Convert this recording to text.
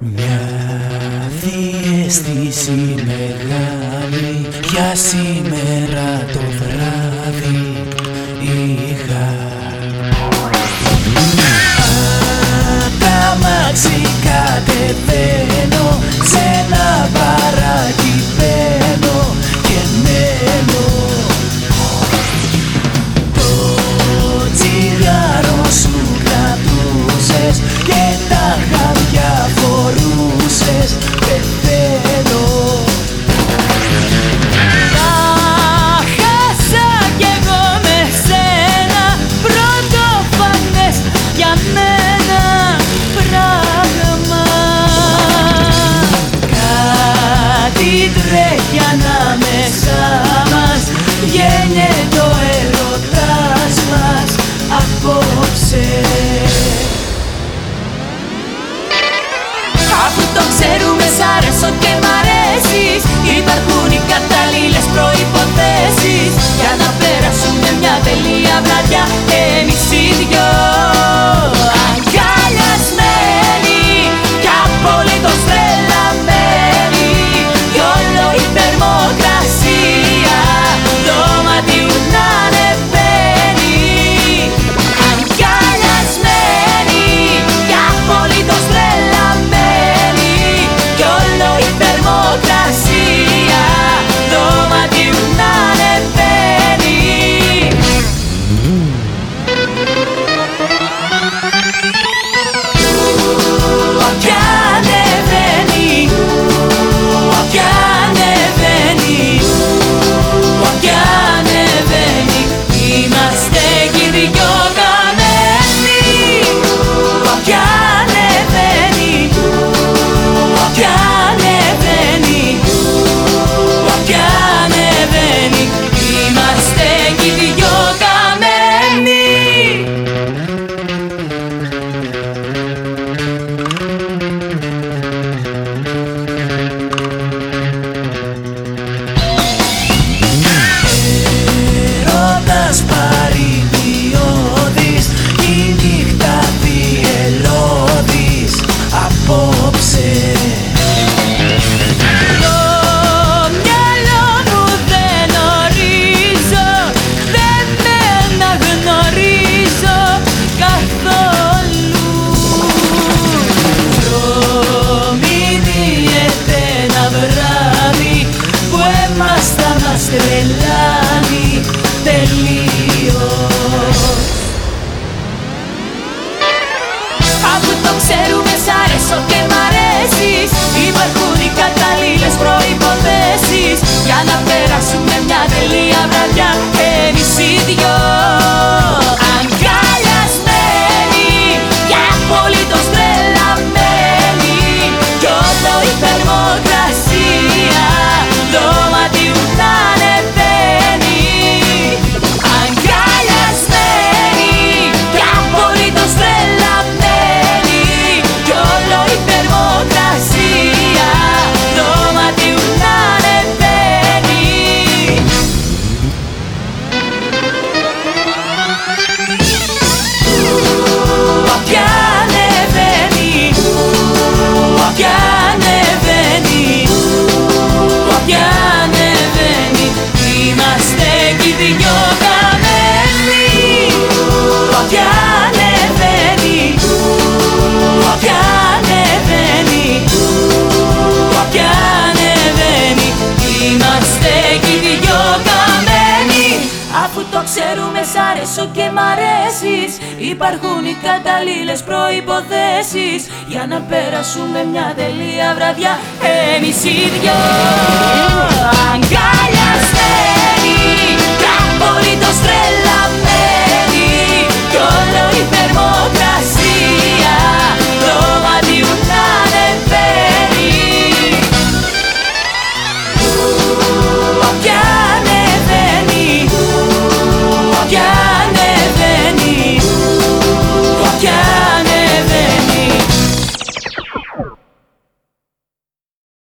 Μια διαίσθηση μεγάλη για σήμερα το βράδυ. και μ' αρέσεις. Υπάρχουν οι κατάλληλες προϋποθέσεις. Για να περάσουμε μια τελεία βραδιά αρέσω και μ' αρέσεις Υπάρχουν οι κατάλληλες προϋποθέσεις για να περάσεις ξέρουμε σ' αρέσω και μ' αρέσεις. Υπάρχουν οι καταλλήλες προϋποθέσεις. Για να περάσουμε μια τελεία βραδιά Εμείς οι δυο.